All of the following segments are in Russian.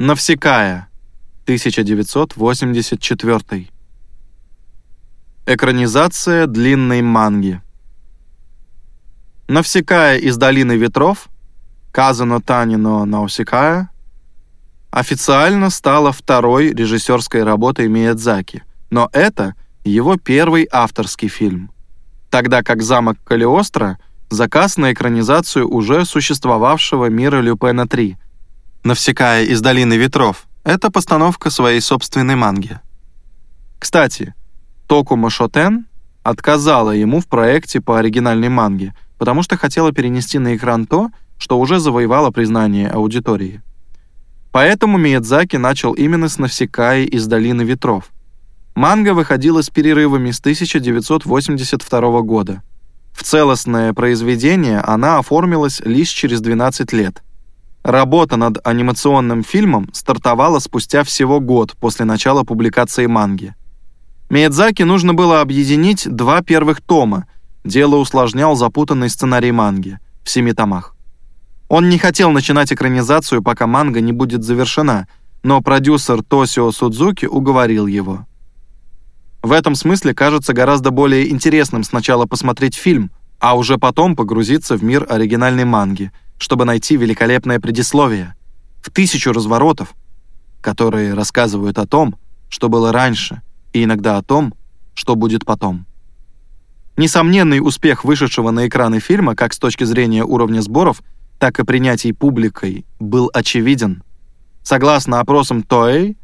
Навсекая, 1984. Экранизация длинной манги. Навсекая из Долины ветров, Казано Танино Наусекая, официально стала второй режиссерской работой Миядзаки, но это его первый авторский фильм. Тогда как «Замок Калиостро» — заказ на экранизацию уже существовавшего мира Люпена 3, Навсекая из Долины ветров — это постановка своей собственной манги. Кстати, Токума Шотен отказала ему в проекте по оригинальной манге, потому что хотела перенести на экран то, что уже завоевало признание аудитории. Поэтому Миядзаки начал именно с Навсекаи из Долины ветров. Манга выходила с перерывами с 1982 года. В целостное произведение она оформилась лишь через 12 лет — Работа над анимационным фильмом стартовала спустя всего год после начала публикации манги. Миядзаки нужно было объединить два первых тома. Дело усложнял запутанный сценарий манги в семи томах. Он не хотел начинать экранизацию, пока манга не будет завершена, но продюсер Тосио Судзуки уговорил его. В этом смысле кажется гораздо более интересным сначала посмотреть фильм, а уже потом погрузиться в мир оригинальной манги – чтобы найти великолепное предисловие, в тысячу разворотов, которые рассказывают о том, что было раньше, и иногда о том, что будет потом. Несомненный успех вышедшего на экраны фильма как с точки зрения уровня сборов, так и принятий публикой был очевиден. Согласно опросам Toei,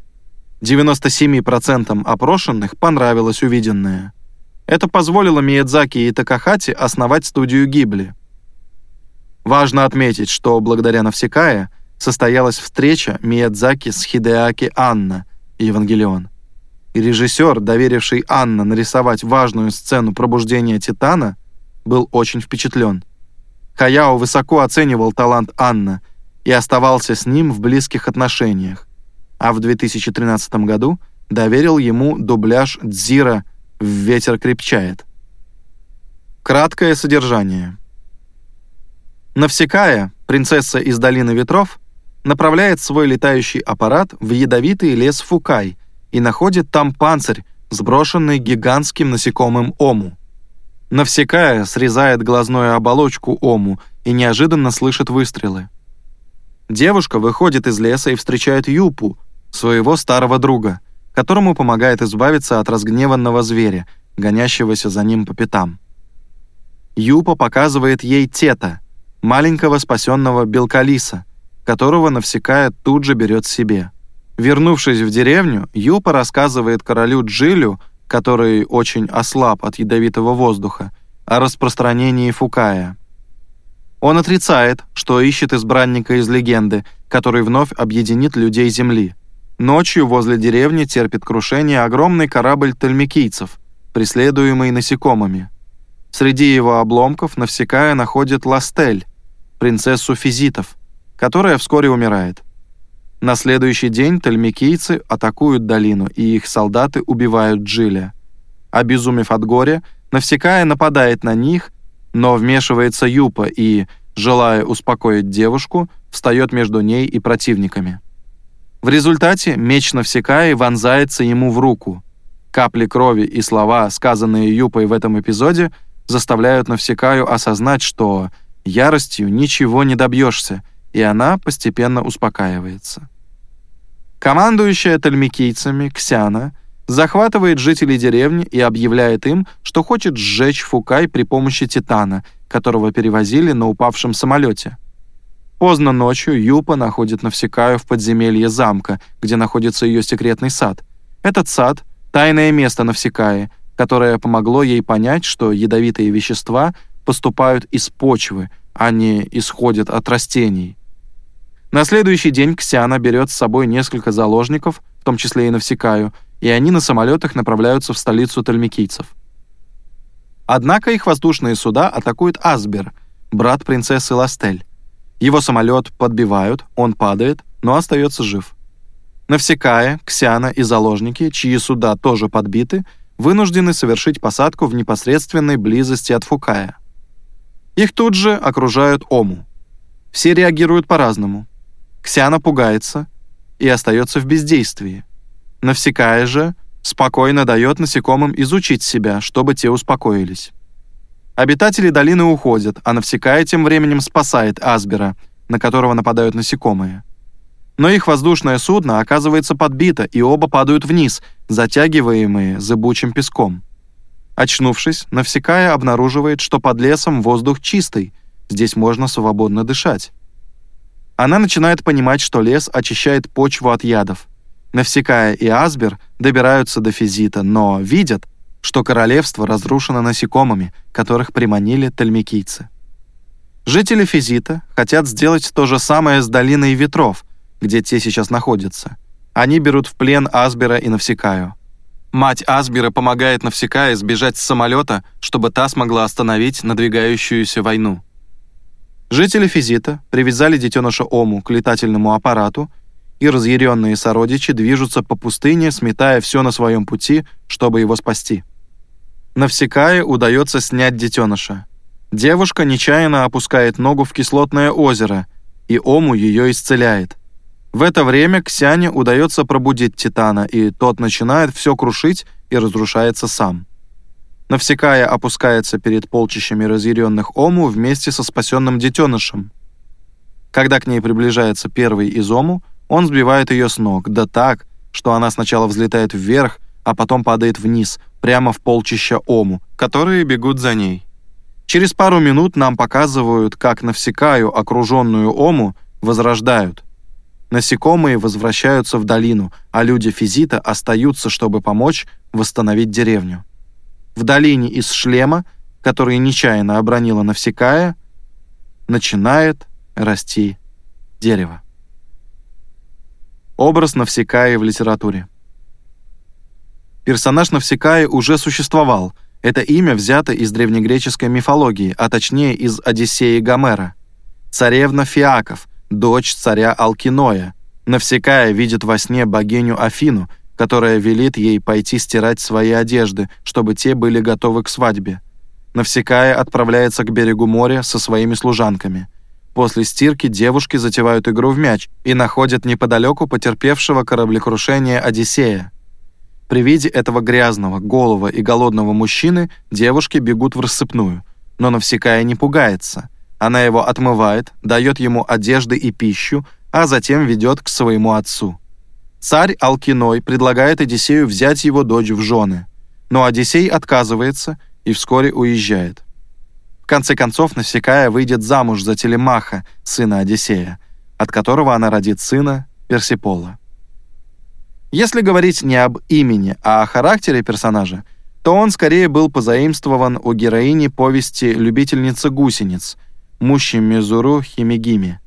97% опрошенных понравилось увиденное. Это позволило Миядзаки и Такахати основать студию Гибли – Важно отметить, что благодаря Навсекая состоялась встреча Миядзаки с Хидеаки Анна Евангелион. И режиссер, доверивший Анна нарисовать важную сцену пробуждения Титана, был очень впечатлен. Хаяо высоко оценивал талант Анна и оставался с ним в близких отношениях, а в 2013 году доверил ему дубляж Дзира в «Ветер крепчает». Краткое содержание. Навсекая, принцесса из Долины Ветров, направляет свой летающий аппарат в ядовитый лес Фукай и находит там панцирь, сброшенный гигантским насекомым Ому. Навсекая срезает глазную оболочку Ому и неожиданно слышит выстрелы. Девушка выходит из леса и встречает Юпу, своего старого друга, которому помогает избавиться от разгневанного зверя, гонящегося за ним по пятам. Юпа показывает ей Тета — маленького спасенного белкалиса, которого Навсекая тут же берет себе. Вернувшись в деревню, Юпа рассказывает королю Джилю, который очень ослаб от ядовитого воздуха, о распространении Фукая. Он отрицает, что ищет избранника из легенды, который вновь объединит людей Земли. Ночью возле деревни терпит крушение огромный корабль тальмикийцев, преследуемый насекомыми. Среди его обломков Навсекая находит Ластель, принцессу Физитов, которая вскоре умирает. На следующий день тальмикийцы атакуют долину, и их солдаты убивают Джиля. Обезумев от горя, Навсекая нападает на них, но вмешивается Юпа и, желая успокоить девушку, встает между ней и противниками. В результате меч Навсекаи вонзается ему в руку. Капли крови и слова, сказанные Юпой в этом эпизоде, заставляют Навсекаю осознать, что Яростью ничего не добьешься, и она постепенно успокаивается. Командующая тальмикийцами Ксяна захватывает жителей деревни и объявляет им, что хочет сжечь Фукай при помощи Титана, которого перевозили на упавшем самолете. Поздно ночью Юпа находит Навсекаю в подземелье замка, где находится ее секретный сад. Этот сад — тайное место Навсекаи, которое помогло ей понять, что ядовитые вещества поступают из почвы, а не исходят от растений. На следующий день Ксяна берет с собой несколько заложников, в том числе и Навсекаю, и они на самолетах направляются в столицу тальмикийцев. Однако их воздушные суда атакует Асбер, брат принцессы Ластель. Его самолет подбивают, он падает, но остается жив. Навсекая, Ксяна и заложники, чьи суда тоже подбиты, вынуждены совершить посадку в непосредственной близости от Фукая. Их тут же окружают Ому. Все реагируют по-разному. Ксяна пугается, и остается в бездействии. Навсекая же спокойно дает насекомым изучить себя, чтобы те успокоились. Обитатели долины уходят, а Навсекая тем временем спасает Асбера, на которого нападают насекомые. Но их воздушное судно оказывается подбито, и оба падают вниз, затягиваемые зыбучим песком. Очнувшись, Навсекая обнаруживает, что под лесом воздух чистый, здесь можно свободно дышать. Она начинает понимать, что лес очищает почву от ядов. Навсекая и Асбер добираются до Физита, но видят, что королевство разрушено насекомыми, которых приманили тальмикийцы. Жители Физита хотят сделать то же самое с Долиной Ветров, где те сейчас находятся. Они берут в плен Асбера и Навсекаю. Мать Асбера помогает Навсекае сбежать с самолета, чтобы та смогла остановить надвигающуюся войну. Жители Физита привязали детеныша Ому к летательному аппарату и разъяренные сородичи движутся по пустыне, сметая все на своем пути, чтобы его спасти. Навсекае удается снять детеныша. Девушка нечаянно опускает ногу в кислотное озеро, и Ому ее исцеляет. В это время Ксяне удается пробудить Титана, и тот начинает все крушить и разрушается сам. Навсекая опускается перед полчищами разъяренных Ому вместе со спасенным детенышем. Когда к ней приближается первый из Ому, он сбивает ее с ног, да так, что она сначала взлетает вверх, а потом падает вниз, прямо в полчища Ому, которые бегут за ней. Через пару минут нам показывают, как Навсекаю, окруженную Ому, возрождают. Насекомые возвращаются в долину, а люди Физита остаются, чтобы помочь восстановить деревню. В долине из шлема, который нечаянно обронила Навсекая, начинает расти дерево. Образ Навсекаи в литературе. Персонаж Навсекаи уже существовал. Это имя взято из древнегреческой мифологии, а точнее из Одиссеи Гомера. Царевна Фиаков, дочь царя Алкиноя. Навсекая видит во сне богиню Афину, которая велит ей пойти стирать свои одежды, чтобы те были готовы к свадьбе. Навсекая отправляется к берегу моря со своими служанками – После стирки девушки затевают игру в мяч и находят неподалеку потерпевшего кораблекрушение Одиссея. При виде этого грязного, голого и голодного мужчины девушки бегут в рассыпную, но Навсекая не пугается. Она его отмывает, дает ему одежды и пищу, а затем ведет к своему отцу. Царь Алкиной предлагает Одиссею взять его дочь в жены, но Одиссей отказывается и вскоре уезжает конце концов, Навсекая выйдет замуж за Телемаха, сына Одиссея, от которого она родит сына Персипола. Если говорить не об имени, а о характере персонажа, то он скорее был позаимствован у героини повести «Любительница гусениц» Мущи Мизуру Химигими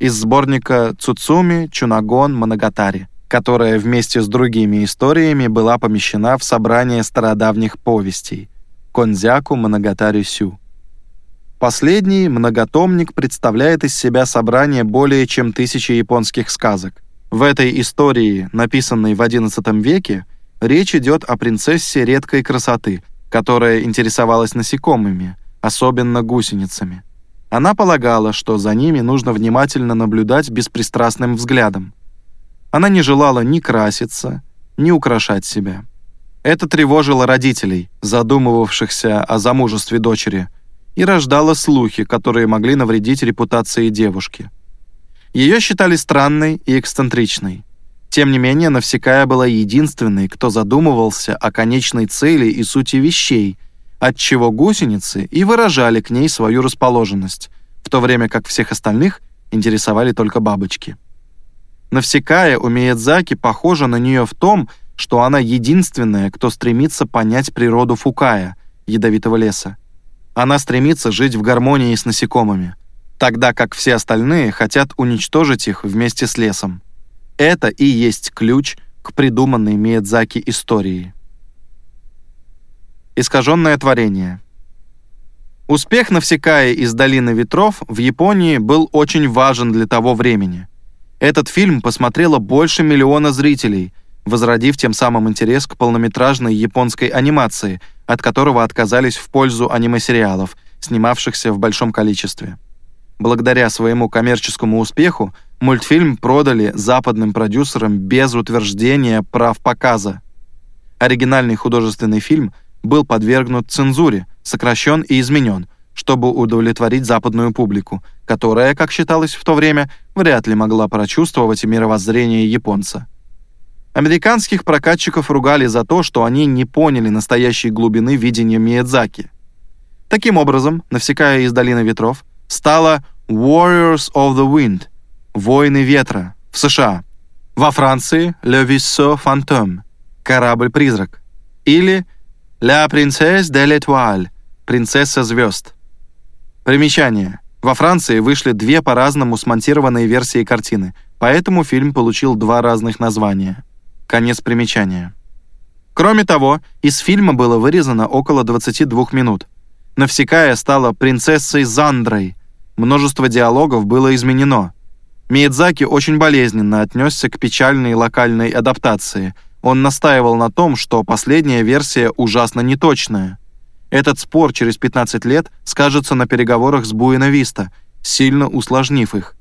из сборника «Цуцуми Чунагон Моногатари», которая вместе с другими историями была помещена в собрание стародавних повестей «Конзяку Моногатари Сю». Последний многотомник представляет из себя собрание более чем тысячи японских сказок. В этой истории, написанной в XI веке, речь идет о принцессе редкой красоты, которая интересовалась насекомыми, особенно гусеницами. Она полагала, что за ними нужно внимательно наблюдать беспристрастным взглядом. Она не желала ни краситься, ни украшать себя. Это тревожило родителей, задумывавшихся о замужестве дочери – и рождала слухи, которые могли навредить репутации девушки. Ее считали странной и эксцентричной. Тем не менее, Навсекая была единственной, кто задумывался о конечной цели и сути вещей, отчего гусеницы и выражали к ней свою расположенность, в то время как всех остальных интересовали только бабочки. Навсекая у Миядзаки похожа на нее в том, что она единственная, кто стремится понять природу Фукая, ядовитого леса. Она стремится жить в гармонии с насекомыми, тогда как все остальные хотят уничтожить их вместе с лесом. Это и есть ключ к придуманной Миядзаки истории. Искаженное творение. Успех Навсекая из «Долины ветров» в Японии был очень важен для того времени. Этот фильм посмотрело больше миллиона зрителей, возродив тем самым интерес к полнометражной японской анимации – от которого отказались в пользу аниме-сериалов, снимавшихся в большом количестве. Благодаря своему коммерческому успеху Мультфильм продали западным продюсерам без утверждения прав показа. Оригинальный художественный фильм был подвергнут цензуре, сокращен и изменен, чтобы удовлетворить западную публику, которая, как считалось в то время, вряд ли могла прочувствовать мировоззрение японца. Американских прокатчиков ругали за то, что они не поняли настоящей глубины видения Миядзаки. Таким образом, «Навсекая из долины ветров» стала «Warriors of the Wind» — «Воины ветра» в США. Во Франции «Le Vaisseau Fantôme» — «Корабль-призрак» или «La Princesse de l'Étoile» — «Принцесса звезд». Примечание. Во Франции вышли две по-разному смонтированные версии картины, поэтому фильм получил два разных названия. Конец примечания. Кроме того, из фильма было вырезано около 22 минут. Навсекая стала принцессой Зандрой. Множество диалогов было изменено. Миядзаки очень болезненно отнесся к печальной локальной адаптации. Он настаивал на том, что последняя версия ужасно неточная. Этот спор через 15 лет скажется на переговорах с Буэна-Виста, сильно усложнив их.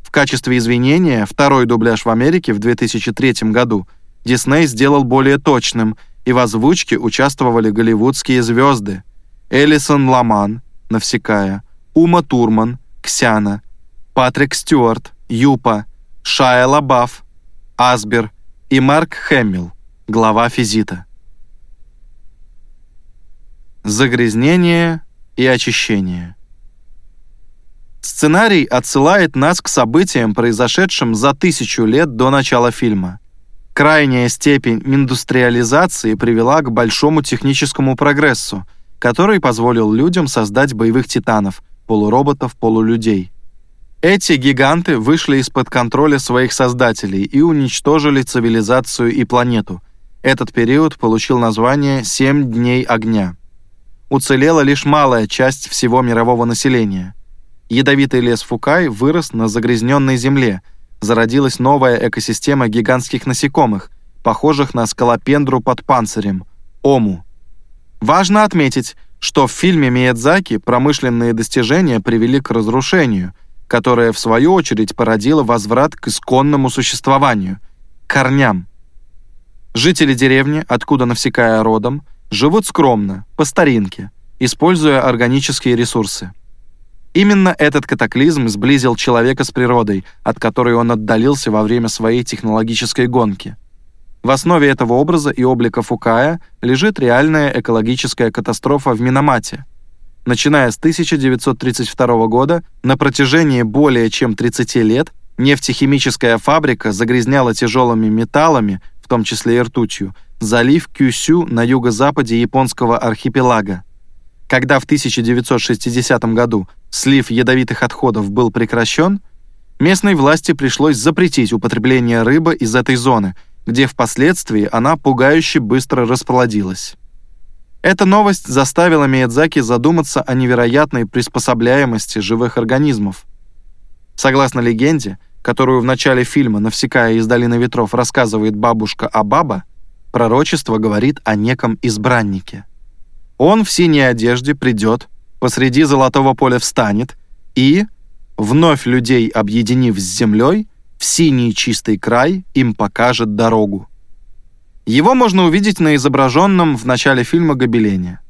В качестве извинения второй дубляж в Америке в 2003 году Дисней сделал более точным, и в озвучке участвовали голливудские звезды Элисон Ламан, Навсекая, Ума Турман, Ксяна, Патрик Стюарт, Юпа, Шая Лабаф, Асбер и Марк Хэмилл, глава Физита. Загрязнение и очищение. Сценарий отсылает нас к событиям, произошедшим за тысячу лет до начала фильма. Крайняя степень индустриализации привела к большому техническому прогрессу, который позволил людям создать боевых титанов, полуроботов, полулюдей. Эти гиганты вышли из-под контроля своих создателей и уничтожили цивилизацию и планету. Этот период получил название «Семь дней огня». Уцелела лишь малая часть всего мирового населения – Ядовитый лес Фукай вырос на загрязненной земле. Зародилась новая экосистема гигантских насекомых, похожих на скалопендру под панцирем – ому. Важно отметить, что в фильме Миядзаки промышленные достижения привели к разрушению, которое, в свою очередь, породило возврат к исконному существованию – корням. Жители деревни, откуда Навсекая родом, живут скромно, по старинке, используя органические ресурсы. Именно этот катаклизм сблизил человека с природой, от которой он отдалился во время своей технологической гонки. В основе этого образа и облика Фукая лежит реальная экологическая катастрофа в Минамате. Начиная с 1932 года, на протяжении более чем 30 лет нефтехимическая фабрика загрязняла тяжелыми металлами, в том числе и ртутью, залив Кюсю на юго-западе японского архипелага. Когда в 1960 году слив ядовитых отходов был прекращен, местной власти пришлось запретить употребление рыбы из этой зоны, где впоследствии она пугающе быстро расплодилась. Эта новость заставила Миядзаки задуматься о невероятной приспособляемости живых организмов. Согласно легенде, которую в начале фильма «Навсекая из долины ветров» рассказывает бабушка Абаба, пророчество говорит о неком избраннике. Он в синей одежде придет, посреди золотого поля встанет и, вновь людей объединив с землей, в синий чистый край им покажет дорогу. Его можно увидеть на изображенном в начале фильма гобелене.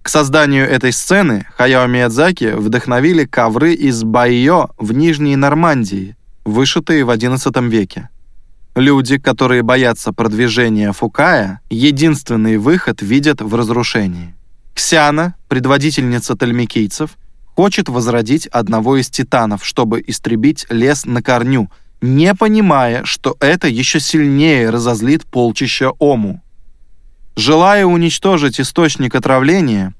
К созданию этой сцены Хаяо Миядзаки вдохновили ковры из байо в Нижней Нормандии, вышитые в XI веке. Люди, которые боятся продвижения Фукая, единственный выход видят в разрушении. Ксяна, предводительница тальмикийцев, хочет возродить одного из титанов, чтобы истребить лес на корню, не понимая, что это еще сильнее разозлит полчища Ому. Желая уничтожить источник отравления,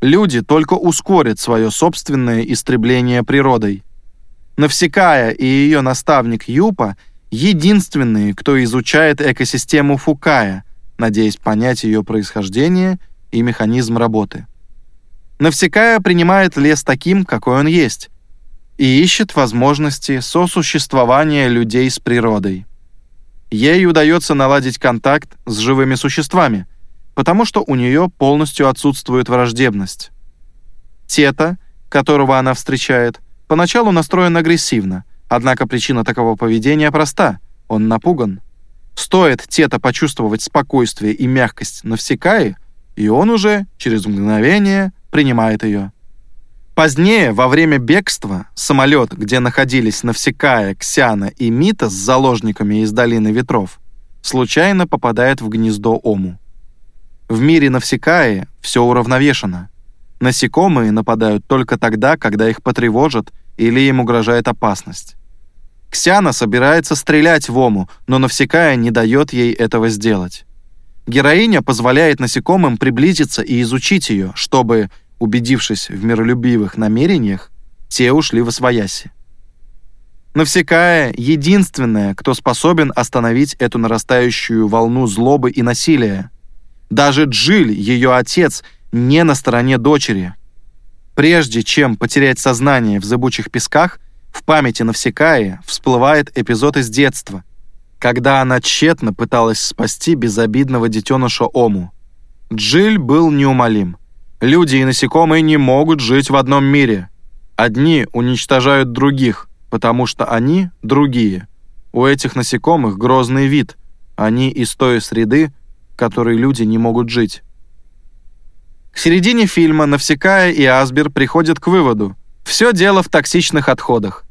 люди только ускорят свое собственное истребление природой. Навсекая и ее наставник Юпа – единственные, кто изучает экосистему Фукая, надеясь понять ее происхождение и механизм работы. Навсекая принимает лес таким, какой он есть, и ищет возможности сосуществования людей с природой. Ей удается наладить контакт с живыми существами, потому что у нее полностью отсутствует враждебность. Тета, которого она встречает, поначалу настроен агрессивно – Однако причина такого поведения проста — он напуган. Стоит Тета почувствовать спокойствие и мягкость Навсекаи, и он уже, через мгновение, принимает ее. Позднее, во время бегства, самолет, где находились Навсекая, Ксяна и Мита с заложниками из Долины Ветров, случайно попадает в гнездо Ому. В мире Навсекаи все уравновешено. Насекомые нападают только тогда, когда их потревожат или им угрожает опасность. Ксяна собирается стрелять в Ому, но Навсекая не дает ей этого сделать. Героиня позволяет насекомым приблизиться и изучить ее, чтобы, убедившись в миролюбивых намерениях, те ушли в освояси. Навсекая — единственная, кто способен остановить эту нарастающую волну злобы и насилия. Даже Джиль, ее отец, не на стороне дочери. Прежде чем потерять сознание в зыбучих песках — в памяти Навсекаи всплывает эпизод из детства, когда она тщетно пыталась спасти безобидного детеныша Ому. Джиль был неумолим. Люди и насекомые не могут жить в одном мире. Одни уничтожают других, потому что они другие. У этих насекомых грозный вид. Они из той среды, в которой люди не могут жить. К середине фильма Навсекая и Асбер приходят к выводу, все дело в токсичных отходах.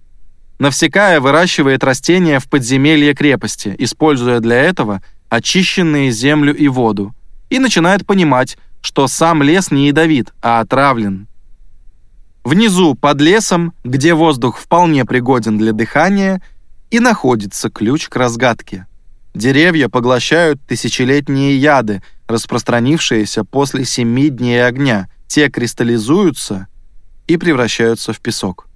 Навсекая выращивает растения в подземелье крепости, используя для этого очищенные землю и воду, и начинает понимать, что сам лес не ядовит, а отравлен. Внизу, под лесом, где воздух вполне пригоден для дыхания, и находится ключ к разгадке. Деревья поглощают тысячелетние яды, распространившиеся после семи дней огня. Те кристаллизуются и превращаются в песок.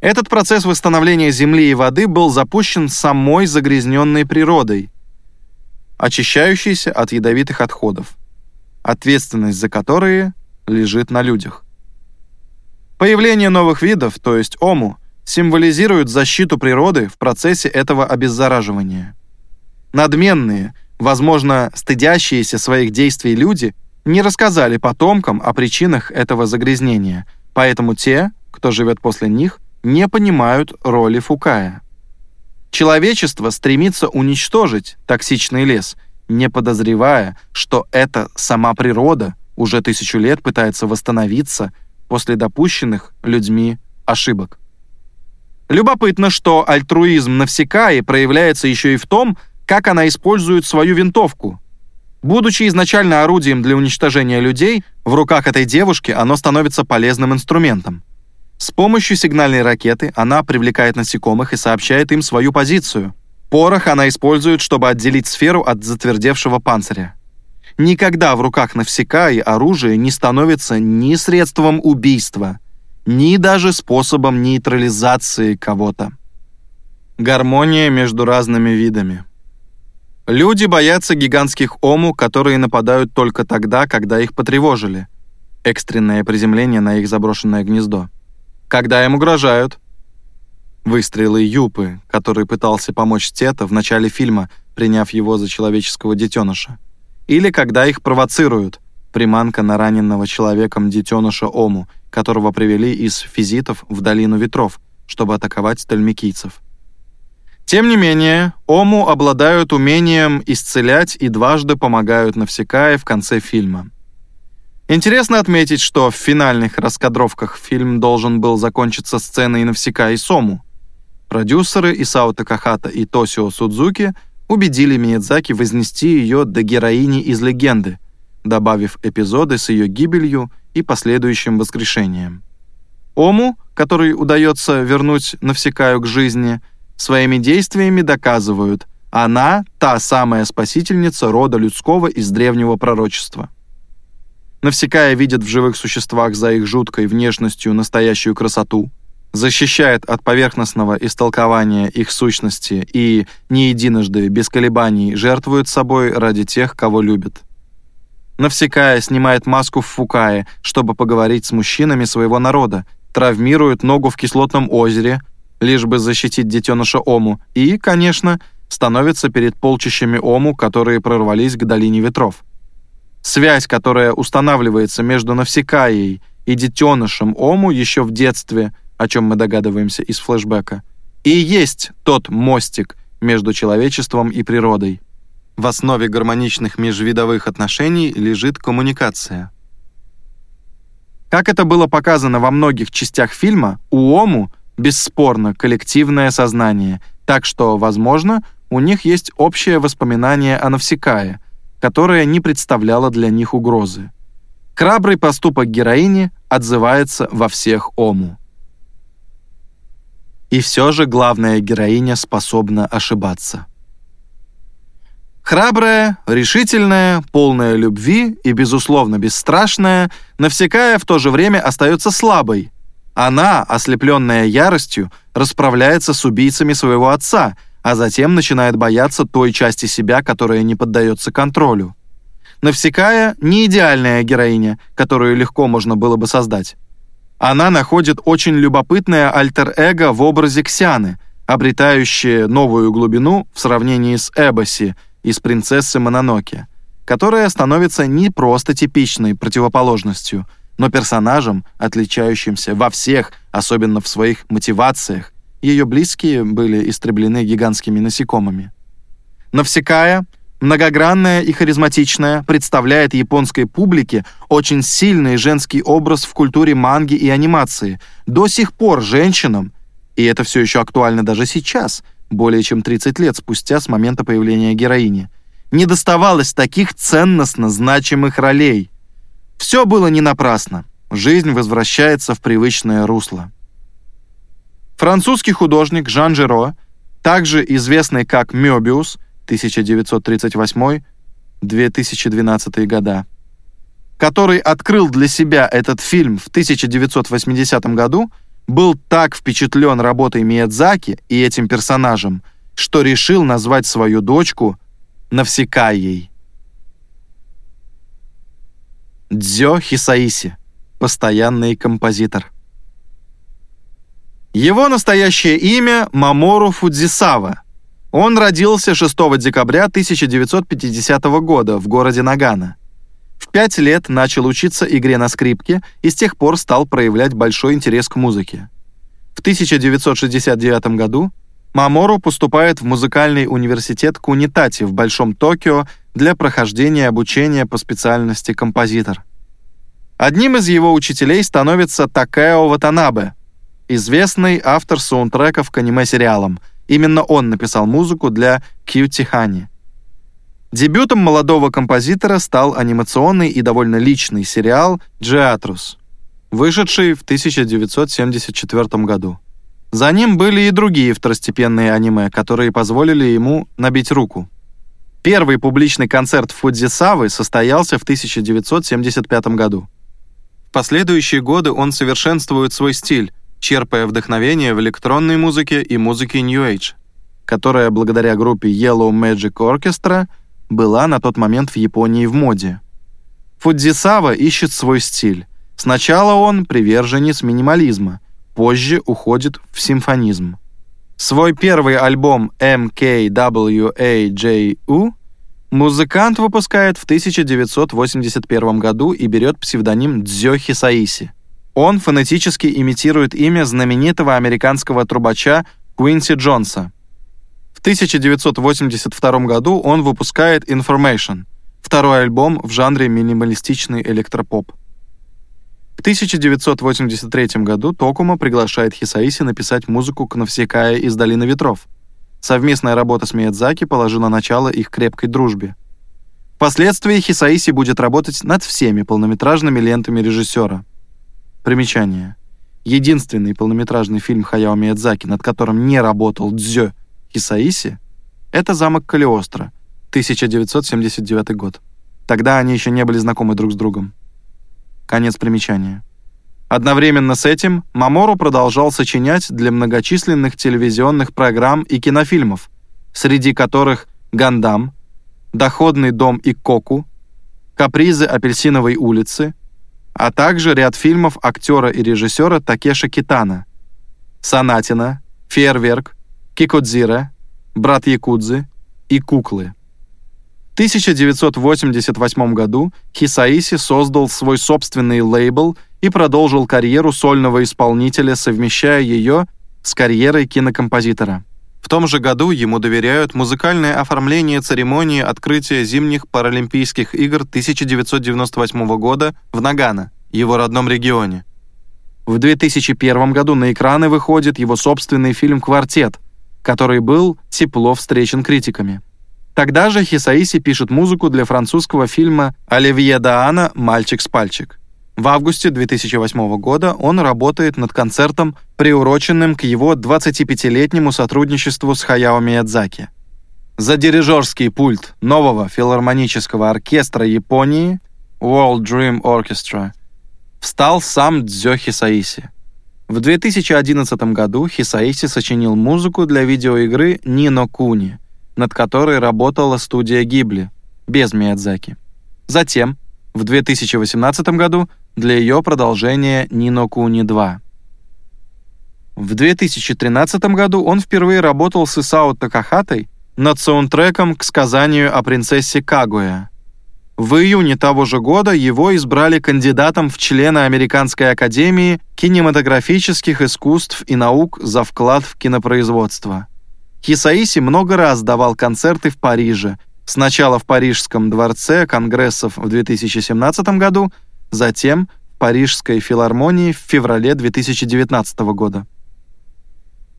Этот процесс восстановления земли и воды был запущен самой загрязненной природой, очищающейся от ядовитых отходов, ответственность за которые лежит на людях. Появление новых видов, то есть ому, символизирует защиту природы в процессе этого обеззараживания. Надменные, возможно, стыдящиеся своих действий люди не рассказали потомкам о причинах этого загрязнения – Поэтому те, кто живет после них, не понимают роли Фукая. Человечество стремится уничтожить токсичный лес, не подозревая, что это сама природа уже тысячу лет пытается восстановиться после допущенных людьми ошибок. Любопытно, что альтруизм Навсекаи проявляется еще и в том, как она использует свою винтовку, Будучи изначально орудием для уничтожения людей, в руках этой девушки оно становится полезным инструментом. С помощью сигнальной ракеты она привлекает насекомых и сообщает им свою позицию. Порох она использует, чтобы отделить сферу от затвердевшего панциря. Никогда в руках Навсекаи оружие не становится ни средством убийства, ни даже способом нейтрализации кого-то. Гармония между разными видами. Люди боятся гигантских ому, которые нападают только тогда, когда их потревожили. Экстренное приземление на их заброшенное гнездо. Когда им угрожают. Выстрелы Юпы, который пытался помочь Тета в начале фильма, приняв его за человеческого детеныша. Или когда их провоцируют. Приманка на раненного человеком детеныша Ому, которого привели из физитов в Долину Ветров, чтобы атаковать тальмикийцев. Тем не менее, Ому обладают умением исцелять и дважды помогают Навсекае в конце фильма. Интересно отметить, что в финальных раскадровках фильм должен был закончиться сценой Навсекаи Сому. Продюсеры Исао Такахата и Тосио Судзуки убедили Миядзаки вознести ее до героини из легенды, добавив эпизоды с ее гибелью и последующим воскрешением. Ому, который удается вернуть Навсекаю к жизни – своими действиями доказывают, она — та самая спасительница рода людского из древнего пророчества. Навсекая видит в живых существах за их жуткой внешностью настоящую красоту, защищает от поверхностного истолкования их сущности и не единожды, без колебаний, жертвует собой ради тех, кого любит. Навсекая снимает маску в Фукае, чтобы поговорить с мужчинами своего народа, травмирует ногу в кислотном озере, лишь бы защитить детеныша Ому, и, конечно, становится перед полчищами Ому, которые прорвались к Долине Ветров. Связь, которая устанавливается между Навсекаей и детенышем Ому еще в детстве, о чем мы догадываемся из флэшбэка, и есть тот мостик между человечеством и природой. В основе гармоничных межвидовых отношений лежит коммуникация. Как это было показано во многих частях фильма, у Ому бесспорно коллективное сознание, так что, возможно, у них есть общее воспоминание о Навсекае, которое не представляло для них угрозы. Храбрый поступок героини отзывается во всех Ому. И все же главная героиня способна ошибаться. Храбрая, решительная, полная любви и, безусловно, бесстрашная, Навсекая в то же время остается слабой. Она, ослепленная яростью, расправляется с убийцами своего отца, а затем начинает бояться той части себя, которая не поддается контролю. Навсекая — не идеальная героиня, которую легко можно было бы создать. Она находит очень любопытное альтер-эго в образе Ксяны, обретающее новую глубину в сравнении с Эбоси — из принцессы Мононоке, которая становится не просто типичной противоположностью, но персонажем, отличающимся во всех, особенно в своих мотивациях. Ее близкие были истреблены гигантскими насекомыми. Навсекая, многогранная и харизматичная, представляет японской публике очень сильный женский образ в культуре манги и анимации. До сих пор женщинам, и это все еще актуально даже сейчас, более чем 30 лет спустя с момента появления героини, не доставалось таких ценностно значимых ролей. Все было не напрасно. Жизнь возвращается в привычное русло. Французский художник Жан Жиро, также известный как Мёбиус 1938-2012 года, который открыл для себя этот фильм в 1980 году, был так впечатлен работой Миядзаки и этим персонажем, что решил назвать свою дочку Навсекаей. Дзё Хисаиси, постоянный композитор. Его настоящее имя Мамору Фудзисава. Он родился 6 декабря 1950 года в городе Нагано. В пять лет начал учиться игре на скрипке и с тех пор стал проявлять большой интерес к музыке. В 1969 году Мамору поступает в музыкальный университет Кунитати в Большом Токио для прохождения обучения по специальности композитор. Одним из его учителей становится Такео Ватанабе, известный автор саундтреков к аниме-сериалам. Именно он написал музыку для Кьюти Хани. Дебютом молодого композитора стал анимационный и довольно личный сериал «Джиатрус», вышедший в 1974 году. За ним были и другие второстепенные аниме, которые позволили ему набить руку. Первый публичный концерт Фудзисавы состоялся в 1975 году. В последующие годы он совершенствует свой стиль, черпая вдохновение в электронной музыке и музыке New Age, которая благодаря группе Yellow Magic Orchestra – была на тот момент в Японии в моде. Фудзисава ищет свой стиль. Сначала он приверженец минимализма, позже уходит в симфонизм. Свой первый альбом MKWAJU музыкант выпускает в 1981 году и берет псевдоним Дзё Хисаиси. Он фонетически имитирует имя знаменитого американского трубача Куинси Джонса – 1982 году он выпускает Information, второй альбом в жанре минималистичный электропоп. В 1983 году Токума приглашает Хисаиси написать музыку к Навсекая из «Долины ветров». Совместная работа с Миядзаки положила начало их крепкой дружбе. Впоследствии Хисаиси будет работать над всеми полнометражными лентами режиссера. Примечание. Единственный полнометражный фильм Хаяо Миядзаки, над которым не работал Дзё Хисаиси — это замок Калиостро, 1979 год. Тогда они еще не были знакомы друг с другом. Конец примечания. Одновременно с этим Мамору продолжал сочинять для многочисленных телевизионных программ и кинофильмов, среди которых «Гандам», «Доходный дом и Коку», «Капризы апельсиновой улицы», а также ряд фильмов актера и режиссера Такеши Китана, «Санатина», «Фейерверк», Кикодзира, брат Якудзы и куклы. В 1988 году Хисаиси создал свой собственный лейбл и продолжил карьеру сольного исполнителя, совмещая ее с карьерой кинокомпозитора. В том же году ему доверяют музыкальное оформление церемонии открытия зимних Паралимпийских игр 1998 года в Нагано, его родном регионе. В 2001 году на экраны выходит его собственный фильм «Квартет», который был тепло встречен критиками. Тогда же Хисаиси пишет музыку для французского фильма Оливье Даана «Мальчик с пальчик». В августе 2008 года он работает над концертом, приуроченным к его 25-летнему сотрудничеству с Хаяо Миядзаки. За дирижерский пульт нового филармонического оркестра Японии World Dream Orchestra встал сам Дзё Хисаиси. В 2011 году Хисаиси сочинил музыку для видеоигры Нино Куни, над которой работала студия Гибли, без Миядзаки. Затем, в 2018 году, для ее продолжения Нино Куни 2. В 2013 году он впервые работал с Исао Такахатой над саундтреком к сказанию о принцессе Кагуя. В июне того же года его избрали кандидатом в члены Американской академии кинематографических искусств и наук за вклад в кинопроизводство. Хисаиси много раз давал концерты в Париже, сначала в Парижском дворце конгрессов в 2017 году, затем в Парижской филармонии в феврале 2019 года.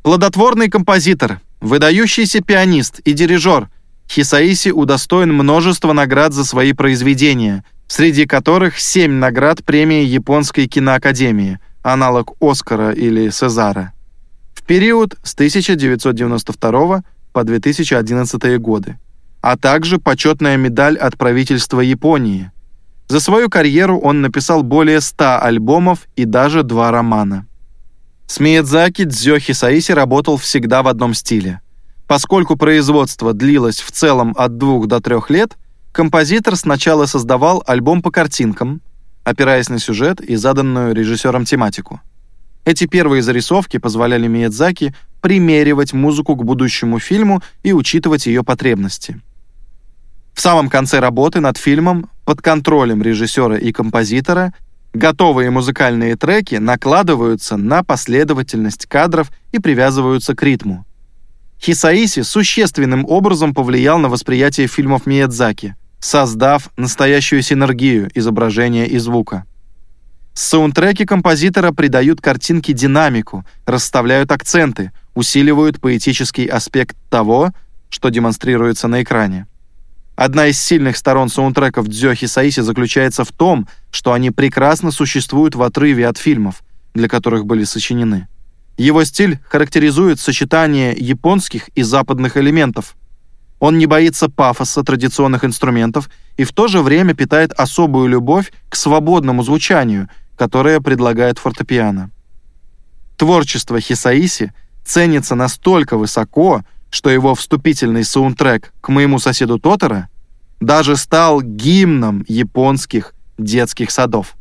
Плодотворный композитор, выдающийся пианист и дирижер, Хисаиси удостоен множества наград за свои произведения, среди которых семь наград премии Японской киноакадемии, аналог Оскара или Сезара, в период с 1992 по 2011 годы, а также почетная медаль от правительства Японии – за свою карьеру он написал более 100 альбомов и даже два романа. С Миядзаки Дзё Хисаиси работал всегда в одном стиле. Поскольку производство длилось в целом от двух до трех лет, композитор сначала создавал альбом по картинкам, опираясь на сюжет и заданную режиссером тематику. Эти первые зарисовки позволяли Миядзаки примеривать музыку к будущему фильму и учитывать ее потребности. В самом конце работы над фильмом, под контролем режиссера и композитора, готовые музыкальные треки накладываются на последовательность кадров и привязываются к ритму. Хисаиси существенным образом повлиял на восприятие фильмов Миядзаки, создав настоящую синергию изображения и звука. Саундтреки композитора придают картинке динамику, расставляют акценты, усиливают поэтический аспект того, что демонстрируется на экране. Одна из сильных сторон саундтреков Дзёхи Саиси заключается в том, что они прекрасно существуют в отрыве от фильмов, для которых были сочинены. Его стиль характеризует сочетание японских и западных элементов. Он не боится пафоса традиционных инструментов и в то же время питает особую любовь к свободному звучанию, которое предлагает фортепиано. Творчество Хисаиси ценится настолько высоко, что его вступительный саундтрек к моему соседу Тотора даже стал гимном японских детских садов.